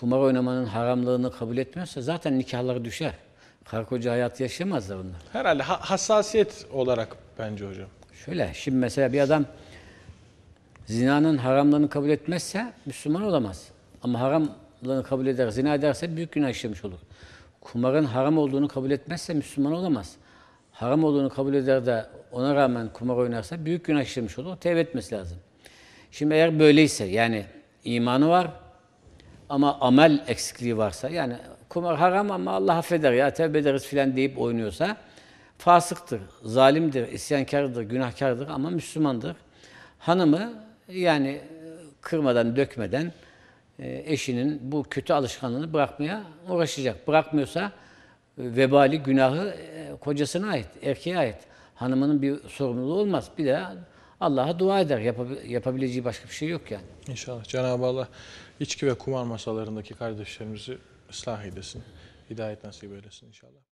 kumar oynamanın haramlığını kabul etmiyorsa zaten nikahları düşer. Karı koca hayatı yaşayamazlar onlar. Herhalde ha- hassasiyet olarak bence hocam. Şöyle şimdi mesela bir adam zinanın haramlığını kabul etmezse Müslüman olamaz. Ama haramlığını kabul eder, zina ederse büyük günah işlemiş olur. Kumarın haram olduğunu kabul etmezse Müslüman olamaz. Haram olduğunu kabul eder de ona rağmen kumar oynarsa büyük günah işlemiş olur. Tevbe etmesi lazım. Şimdi eğer böyleyse yani imanı var ama amel eksikliği varsa yani kumar haram ama Allah affeder ya tevbe ederiz filan deyip oynuyorsa fasıktır, zalimdir, isyankardır, günahkardır ama Müslümandır. Hanımı yani kırmadan, dökmeden e, eşinin bu kötü alışkanlığını bırakmaya uğraşacak. Bırakmıyorsa e, vebali, günahı e, kocasına ait, erkeğe ait. Hanımının bir sorumluluğu olmaz. Bir de Allah'a dua eder. Yapabi- yapabileceği başka bir şey yok yani. İnşallah Cenab-ı Allah içki ve kumar masalarındaki kardeşlerimizi ıslah eylesin. Hidayet nasip eylesin inşallah.